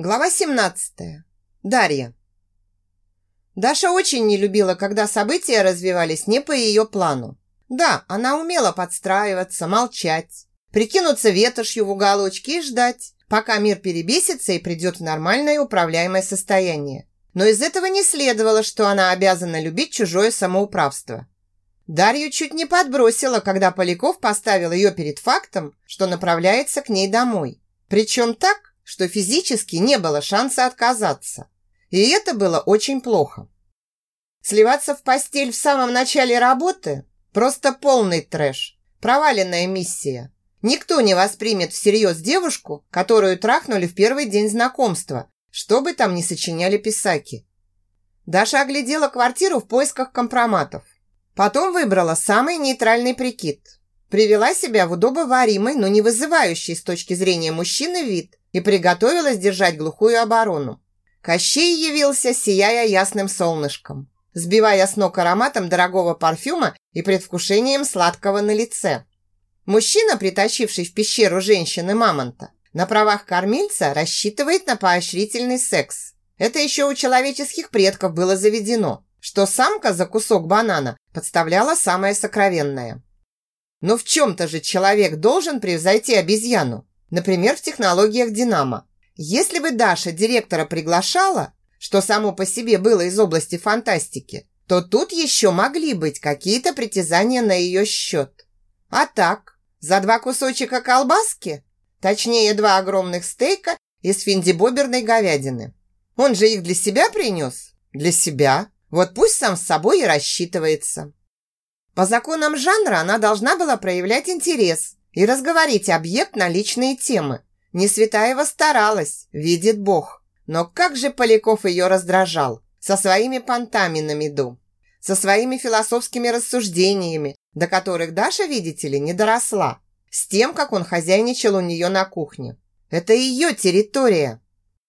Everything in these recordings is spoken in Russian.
Глава 17. Дарья. Даша очень не любила, когда события развивались не по ее плану. Да, она умела подстраиваться, молчать, прикинуться ветошью в уголочке и ждать, пока мир перебесится и придет в нормальное управляемое состояние. Но из этого не следовало, что она обязана любить чужое самоуправство. Дарью чуть не подбросила, когда Поляков поставил ее перед фактом, что направляется к ней домой. Причем так, что физически не было шанса отказаться. И это было очень плохо. Сливаться в постель в самом начале работы – просто полный трэш, проваленная миссия. Никто не воспримет всерьез девушку, которую трахнули в первый день знакомства, что бы там ни сочиняли писаки. Даша оглядела квартиру в поисках компроматов. Потом выбрала самый нейтральный прикид. Привела себя в удобоваримый, но не вызывающий с точки зрения мужчины вид и приготовилась держать глухую оборону. Кощей явился, сияя ясным солнышком, сбивая с ног ароматом дорогого парфюма и предвкушением сладкого на лице. Мужчина, притащивший в пещеру женщины-мамонта, на правах кормильца рассчитывает на поощрительный секс. Это еще у человеческих предков было заведено, что самка за кусок банана подставляла самое сокровенное. Но в чем-то же человек должен превзойти обезьяну. Например, в технологиях «Динамо». Если бы Даша директора приглашала, что само по себе было из области фантастики, то тут еще могли быть какие-то притязания на ее счет. А так, за два кусочка колбаски, точнее два огромных стейка из финдибоберной говядины. Он же их для себя принес? Для себя. Вот пусть сам с собой и рассчитывается. По законам жанра она должна была проявлять интерес, и разговорить объект на личные темы. Несветаева старалась, видит Бог. Но как же Поляков ее раздражал со своими понтами на меду, со своими философскими рассуждениями, до которых Даша, видите ли, не доросла, с тем, как он хозяйничал у нее на кухне. Это ее территория.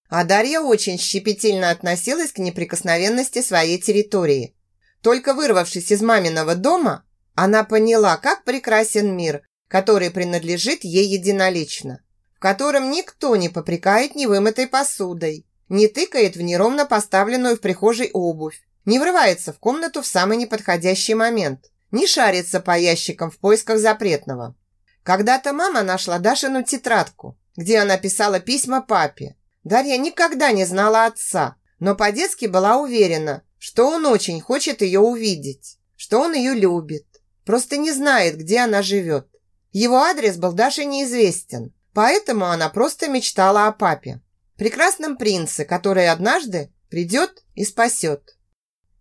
А Дарья очень щепетильно относилась к неприкосновенности своей территории. Только вырвавшись из маминого дома, она поняла, как прекрасен мир, который принадлежит ей единолично, в котором никто не попрекает невымытой посудой, не тыкает в неровно поставленную в прихожей обувь, не врывается в комнату в самый неподходящий момент, не шарится по ящикам в поисках запретного. Когда-то мама нашла Дашину тетрадку, где она писала письма папе. Дарья никогда не знала отца, но по-детски была уверена, что он очень хочет ее увидеть, что он ее любит, просто не знает, где она живет. Его адрес был Даше неизвестен, поэтому она просто мечтала о папе. Прекрасном принце, который однажды придет и спасет.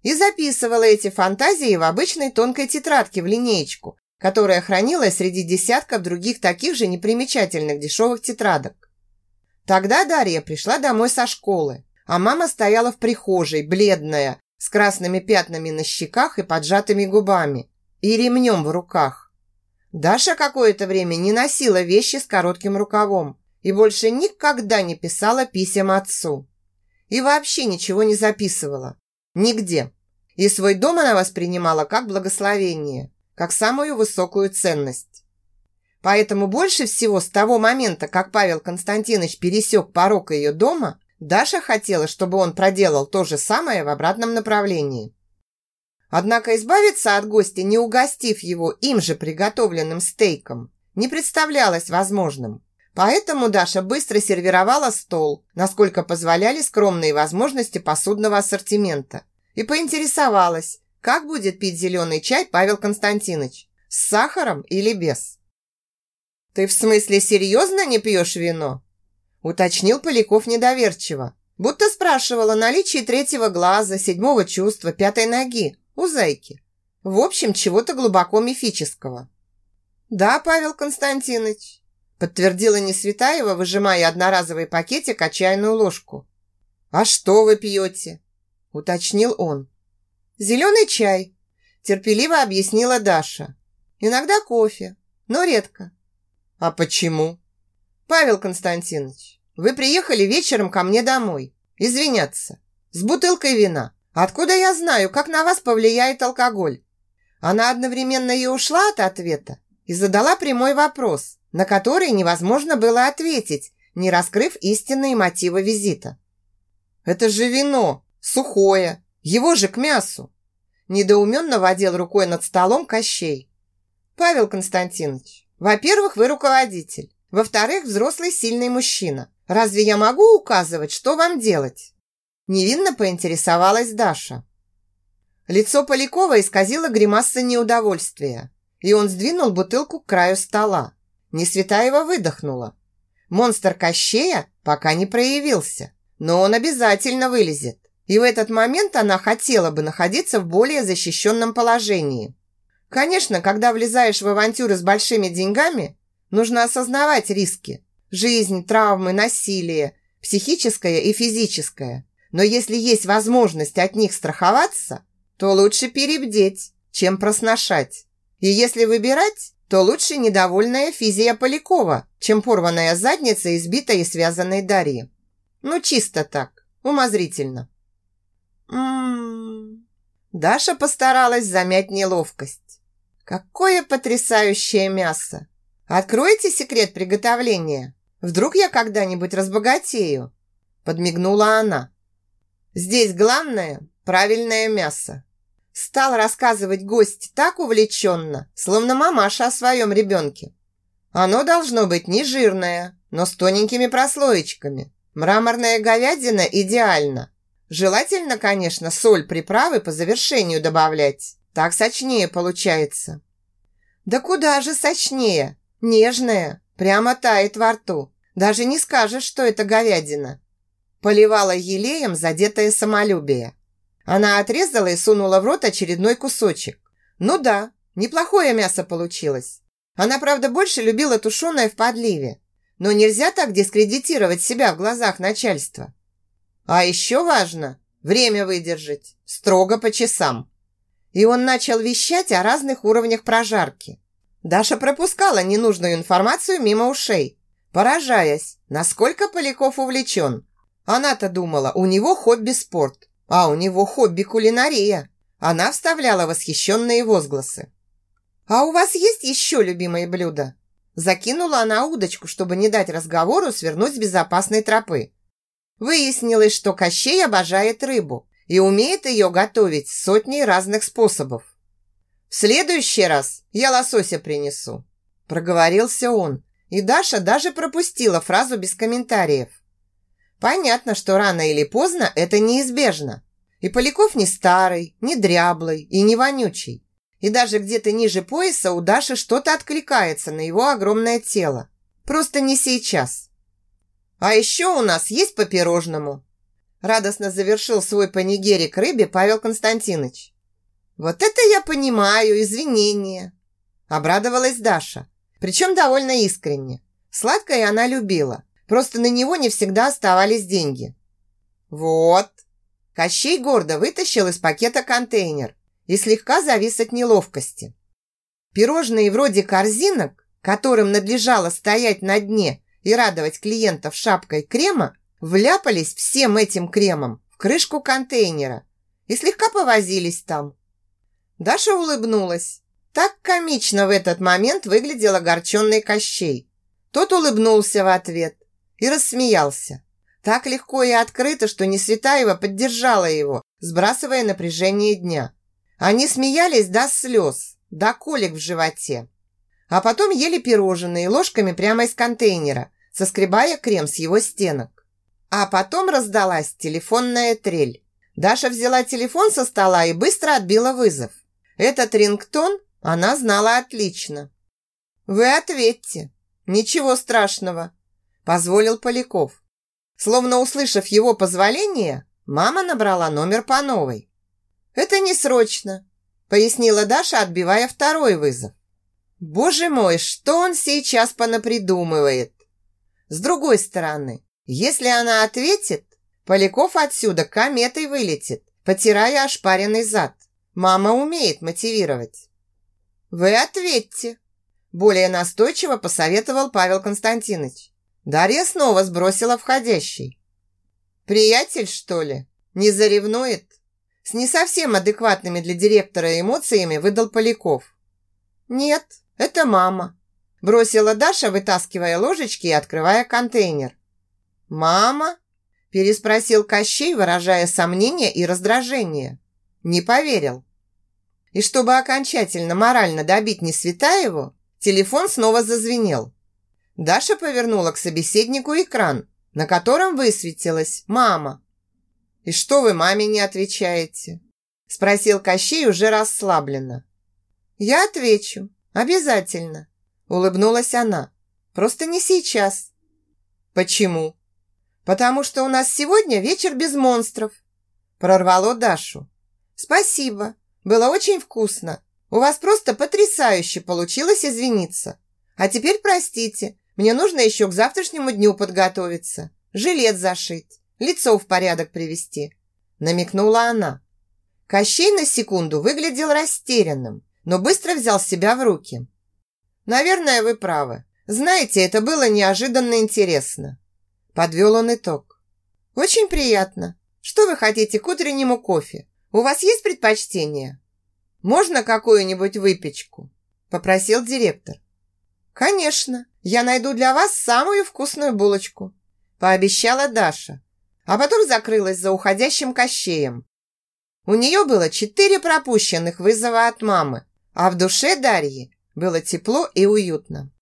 И записывала эти фантазии в обычной тонкой тетрадке в линеечку, которая хранилась среди десятков других таких же непримечательных дешевых тетрадок. Тогда Дарья пришла домой со школы, а мама стояла в прихожей, бледная, с красными пятнами на щеках и поджатыми губами, и ремнем в руках. Даша какое-то время не носила вещи с коротким рукавом и больше никогда не писала писем отцу. И вообще ничего не записывала. Нигде. И свой дом она воспринимала как благословение, как самую высокую ценность. Поэтому больше всего с того момента, как Павел Константинович пересек порог ее дома, Даша хотела, чтобы он проделал то же самое в обратном направлении. Однако избавиться от гостя, не угостив его им же приготовленным стейком, не представлялось возможным. Поэтому Даша быстро сервировала стол, насколько позволяли скромные возможности посудного ассортимента, и поинтересовалась, как будет пить зеленый чай Павел Константинович, с сахаром или без. «Ты в смысле серьезно не пьешь вино?» уточнил Поляков недоверчиво, будто спрашивала наличие третьего глаза, седьмого чувства, пятой ноги, у зайки. В общем, чего-то глубоко мифического. «Да, Павел Константинович», подтвердила Несветаева, выжимая одноразовый пакетик о чайную ложку. «А что вы пьете?» уточнил он. «Зеленый чай», терпеливо объяснила Даша. «Иногда кофе, но редко». «А почему?» «Павел Константинович, вы приехали вечером ко мне домой. Извиняться. С бутылкой вина. Откуда я знаю, как на вас повлияет алкоголь? Она одновременно и ушла от ответа и задала прямой вопрос, на который невозможно было ответить, не раскрыв истинные мотивы визита. «Это же вино, сухое, его же к мясу!» Недоуменно водил рукой над столом Кощей. «Павел Константинович, во-первых, вы руководитель. Во-вторых, взрослый сильный мужчина. Разве я могу указывать, что вам делать?» Невинно поинтересовалась Даша. Лицо Полякова исказило гримаса неудовольствия, и он сдвинул бутылку к краю стола. Несветаева выдохнула. Монстр Кощея пока не проявился, но он обязательно вылезет. И в этот момент она хотела бы находиться в более защищенном положении. Конечно, когда влезаешь в авантюры с большими деньгами, нужно осознавать риски. Жизнь, травмы, насилие, психическое и физическое. Но если есть возможность от них страховаться, то лучше перебдеть, чем просношать. И если выбирать, то лучше недовольная физия Полякова, чем порванная задница избитой и связанной Дарьи. Ну, чисто так, умозрительно. М-м-м. Даша постаралась замять неловкость. Какое потрясающее мясо! Откройте секрет приготовления. Вдруг я когда-нибудь разбогатею? Подмигнула она. Здесь главное – правильное мясо. Стал рассказывать гость так увлеченно, словно мамаша о своем ребенке. Оно должно быть не жирное, но с тоненькими прослоечками. Мраморная говядина идеально. Желательно, конечно, соль приправы по завершению добавлять. Так сочнее получается. Да куда же сочнее? Нежная, прямо тает во рту. Даже не скажешь, что это говядина. Поливала елеем задетое самолюбие. Она отрезала и сунула в рот очередной кусочек. Ну да, неплохое мясо получилось. Она, правда, больше любила тушеное в подливе. Но нельзя так дискредитировать себя в глазах начальства. А еще важно время выдержать, строго по часам. И он начал вещать о разных уровнях прожарки. Даша пропускала ненужную информацию мимо ушей, поражаясь, насколько Поляков увлечен. Она-то думала, у него хобби спорт. А у него хобби кулинария. Она вставляла восхищенные возгласы. «А у вас есть еще любимые блюда?» Закинула она удочку, чтобы не дать разговору свернуть с безопасной тропы. Выяснилось, что Кощей обожает рыбу и умеет ее готовить сотней разных способов. «В следующий раз я лосося принесу», – проговорился он, и Даша даже пропустила фразу без комментариев. Понятно, что рано или поздно это неизбежно. И Поляков не старый, не дряблый и не вонючий. И даже где-то ниже пояса у Даши что-то откликается на его огромное тело. Просто не сейчас. А еще у нас есть по пирожному. Радостно завершил свой панигерик рыбе Павел Константинович. Вот это я понимаю, извинения. Обрадовалась Даша. Причем довольно искренне. Сладкое она любила. Просто на него не всегда оставались деньги. «Вот!» Кощей гордо вытащил из пакета контейнер и слегка завис от неловкости. Пирожные вроде корзинок, которым надлежало стоять на дне и радовать клиентов шапкой крема, вляпались всем этим кремом в крышку контейнера и слегка повозились там. Даша улыбнулась. Так комично в этот момент выглядел огорченный Кощей. Тот улыбнулся в ответ и рассмеялся. Так легко и открыто, что Несветаева поддержала его, сбрасывая напряжение дня. Они смеялись до слез, до колик в животе. А потом ели пирожные ложками прямо из контейнера, соскребая крем с его стенок. А потом раздалась телефонная трель. Даша взяла телефон со стола и быстро отбила вызов. Этот рингтон она знала отлично. «Вы ответьте. Ничего страшного позволил Поляков. Словно услышав его позволение, мама набрала номер по новой. «Это не срочно», – пояснила Даша, отбивая второй вызов. «Боже мой, что он сейчас понапридумывает?» С другой стороны, если она ответит, Поляков отсюда кометой вылетит, потирая ошпаренный зад. Мама умеет мотивировать. «Вы ответьте», – более настойчиво посоветовал Павел Константинович. Дарья снова сбросила входящий. «Приятель, что ли? Не заревнует?» С не совсем адекватными для директора эмоциями выдал Поляков. «Нет, это мама», бросила Даша, вытаскивая ложечки и открывая контейнер. «Мама?» – переспросил Кощей, выражая сомнение и раздражение. Не поверил. И чтобы окончательно морально добить Несветаеву, телефон снова зазвенел. Даша повернула к собеседнику экран, на котором высветилась «Мама». «И что вы маме не отвечаете?» Спросил Кощей уже расслабленно. «Я отвечу. Обязательно», улыбнулась она. «Просто не сейчас». «Почему?» «Потому что у нас сегодня вечер без монстров», прорвало Дашу. «Спасибо. Было очень вкусно. У вас просто потрясающе получилось извиниться. А теперь простите, мне нужно еще к завтрашнему дню подготовиться, жилет зашить, лицо в порядок привести», намекнула она. Кощей на секунду выглядел растерянным, но быстро взял себя в руки. «Наверное, вы правы. Знаете, это было неожиданно интересно». Подвел он итог. «Очень приятно. Что вы хотите к утреннему кофе? У вас есть предпочтение?» «Можно какую-нибудь выпечку?» Попросил директор. «Конечно. Я найду для вас самую вкусную булочку», пообещала Даша, а потом закрылась за уходящим кощеем. У нее было четыре пропущенных вызова от мамы, а в душе Дарьи было тепло и уютно.